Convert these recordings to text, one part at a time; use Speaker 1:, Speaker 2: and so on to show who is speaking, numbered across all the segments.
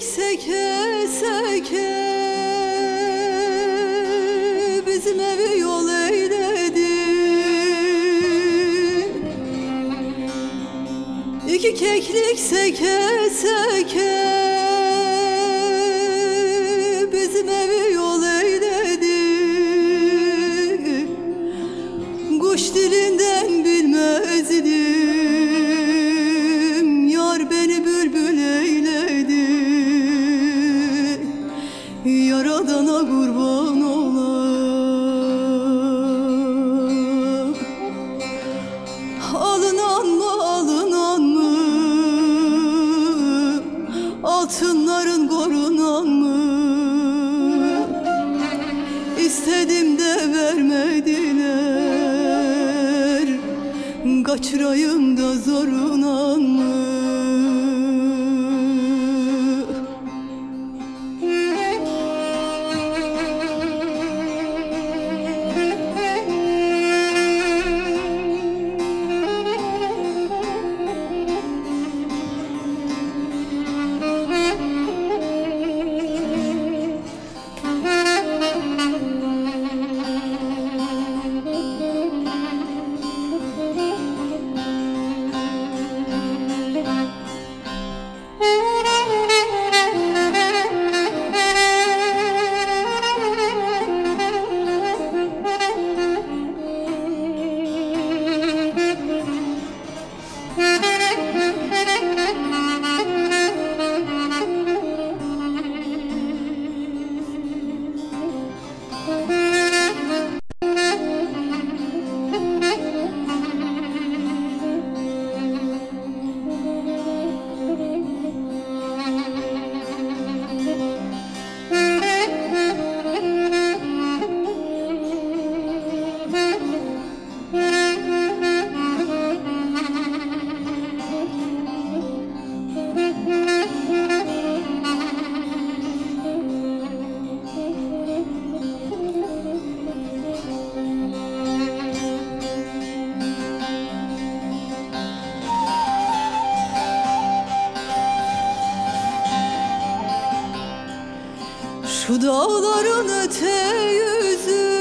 Speaker 1: Çektik seke seke. Bizim evi yol eyledi. İki keklik seke seke. Şu dağların öte yüzü.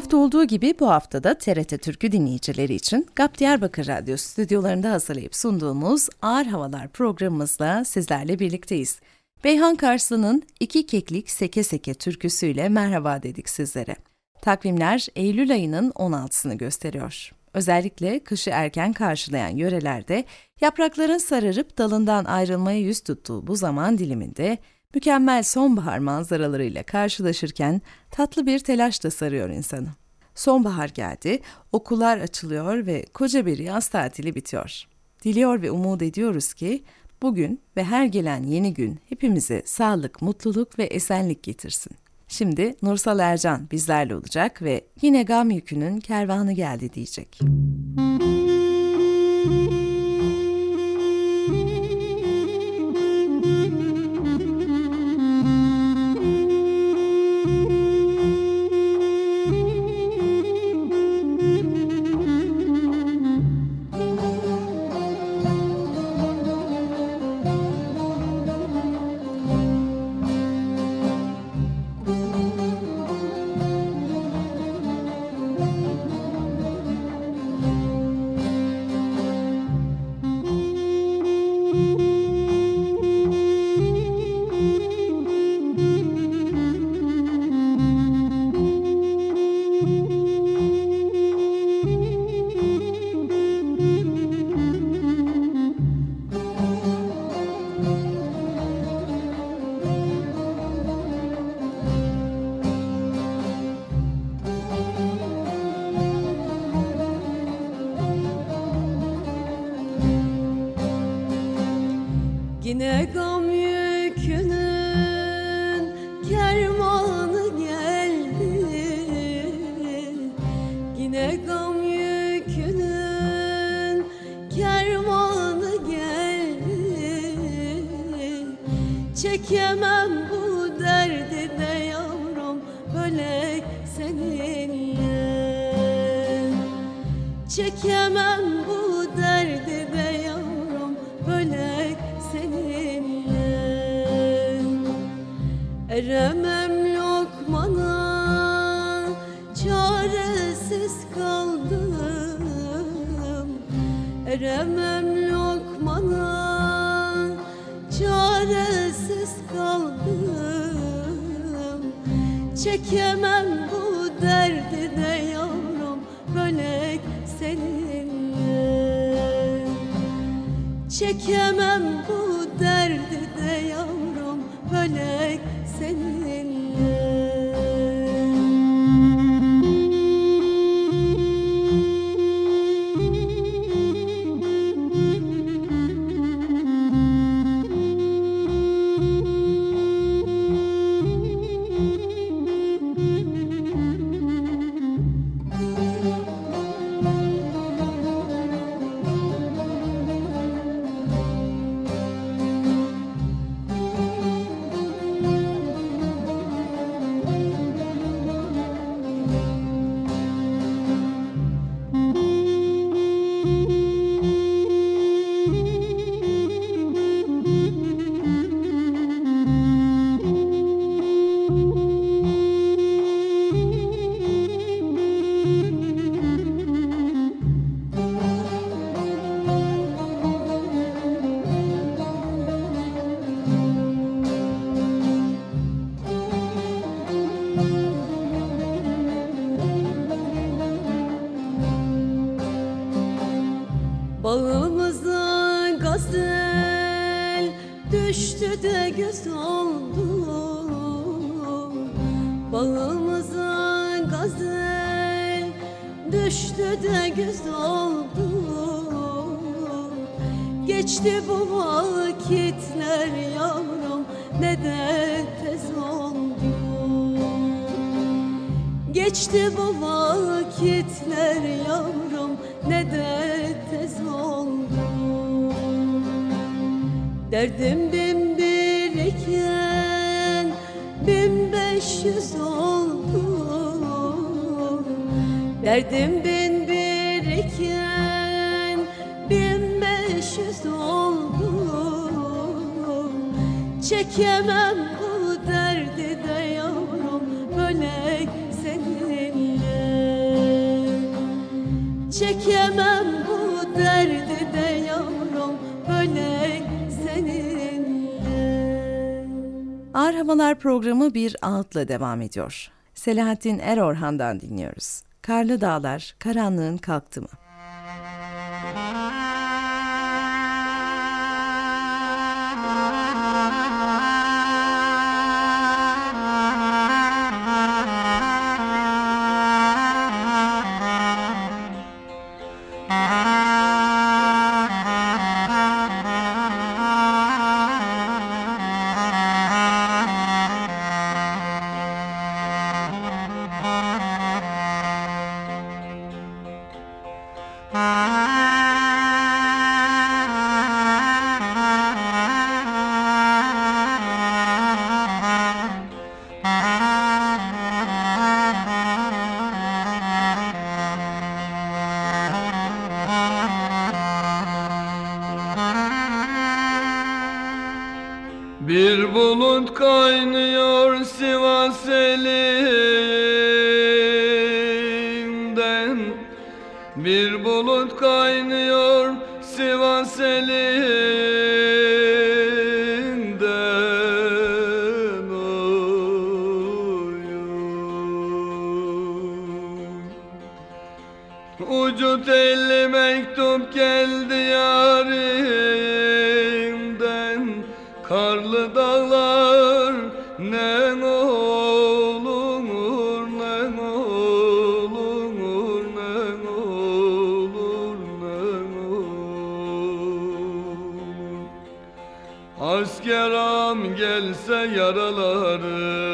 Speaker 2: Hafta olduğu gibi bu haftada TRT Türkü dinleyicileri için GAP Diyarbakır Radyo stüdyolarında hazırlayıp sunduğumuz Ağır Havalar programımızla sizlerle birlikteyiz. Beyhan Karslı'nın İki Keklik Seke Seke türküsüyle merhaba dedik sizlere. Takvimler Eylül ayının 16'sını gösteriyor. Özellikle kışı erken karşılayan yörelerde yaprakların sararıp dalından ayrılmaya yüz tuttuğu bu zaman diliminde mükemmel sonbahar manzaralarıyla karşılaşırken tatlı bir telaş da sarıyor insanı. Sonbahar geldi, okullar açılıyor ve koca bir yaz tatili bitiyor. Diliyor ve umut ediyoruz ki bugün ve her gelen yeni gün hepimize sağlık, mutluluk ve esenlik getirsin. Şimdi Nursal Ercan bizlerle olacak ve yine gam yükünün kervanı geldi diyecek.
Speaker 3: Yine Çekemem bu derdi de yavrum bölek seninle. Çekemem bu derdi de yavrum bölek seninle. Eremem lokmana çaresiz kaldım. Eremem Çekemem bu derdi de yavrum bölek seninle. Çekemem bu derdi de yavrum bölek seninle Geçti bu vakitler yavrum ne de tez oldu Derdim bin bir iken bin beş yüz oldu Derdim bin bir iken bin beş yüz oldu Çekemem
Speaker 2: Ağır Havalar programı bir ağıtla devam ediyor. Selahattin Erorhan'dan dinliyoruz. Karlı Dağlar, Karanlığın Kalktı mı?
Speaker 4: Bir gelse yaralarım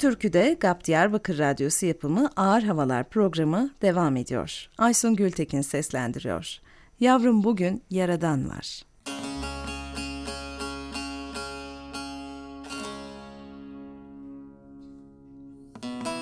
Speaker 2: Türkü'de GAP Diyarbakır Radyosu yapımı Ağır Havalar programı devam ediyor. Aysun Gültekin seslendiriyor. Yavrum bugün yaradan var.
Speaker 1: Yavrum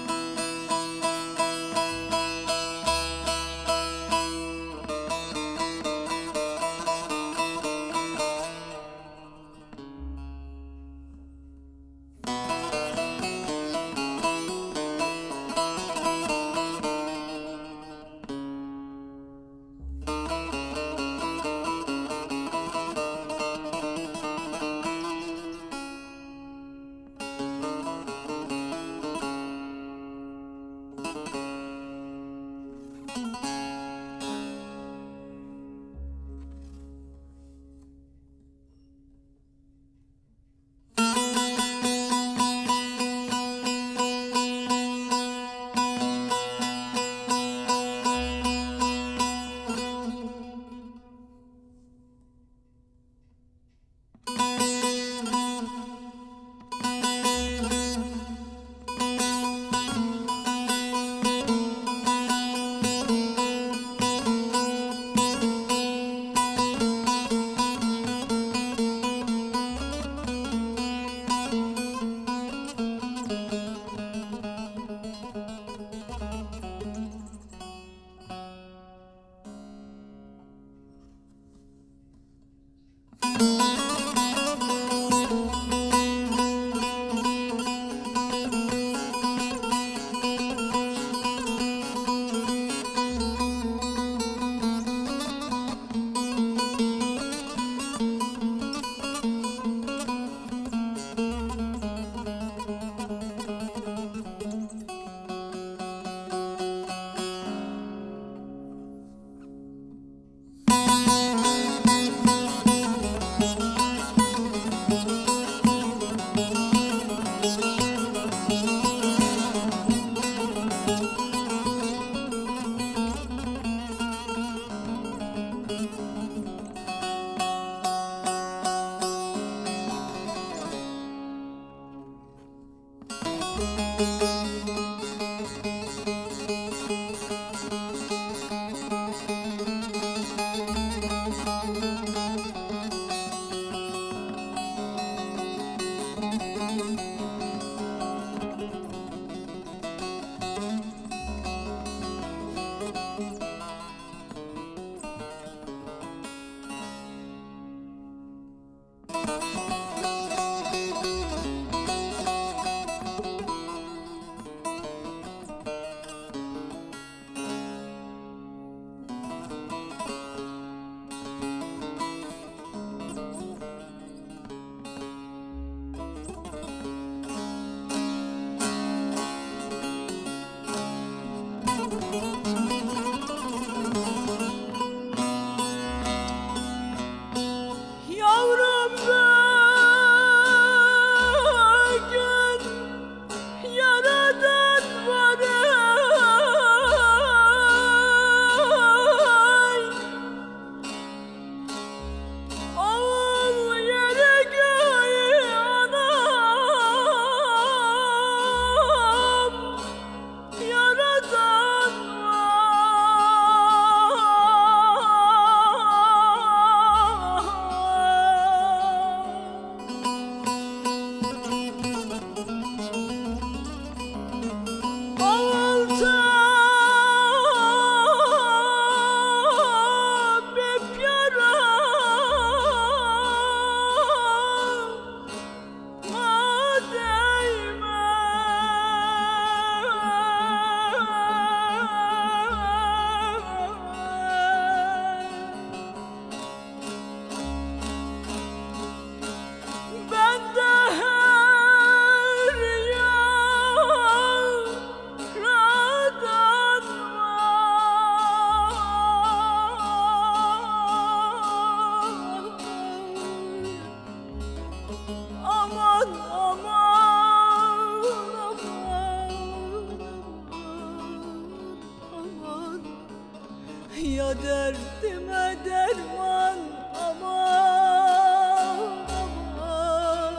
Speaker 1: Ya derdime derman aman aman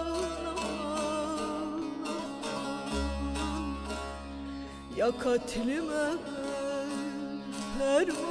Speaker 1: aman Ya katlime ferman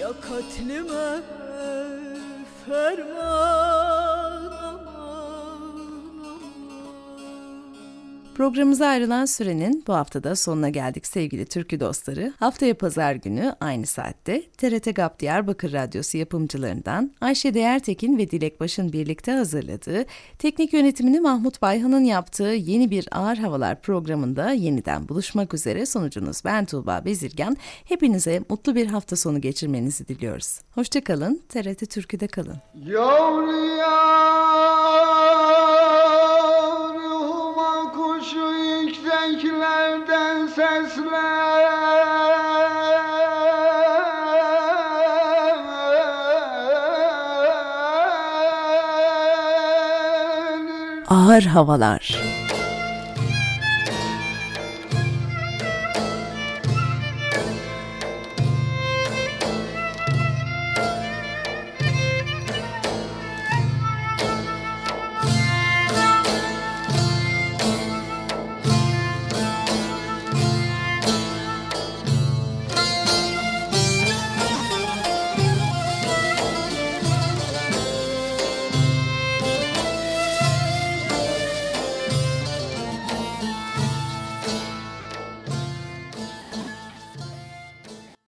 Speaker 1: Ya katlime ferman
Speaker 2: Programımıza ayrılan sürenin bu haftada sonuna geldik sevgili türkü dostları. Haftaya pazar günü aynı saatte TRT GAP Diyarbakır Radyosu yapımcılarından Ayşe Değertekin ve Dilek Baş'ın birlikte hazırladığı, teknik yönetimini Mahmut Bayhan'ın yaptığı yeni bir Ağır Havalar programında yeniden buluşmak üzere sonucunuz ben Tuğba Bezirgen. Hepinize mutlu bir hafta sonu geçirmenizi diliyoruz. Hoşçakalın, TRT Türkü'de kalın.
Speaker 5: Yavru yavruma
Speaker 2: Ağır Havalar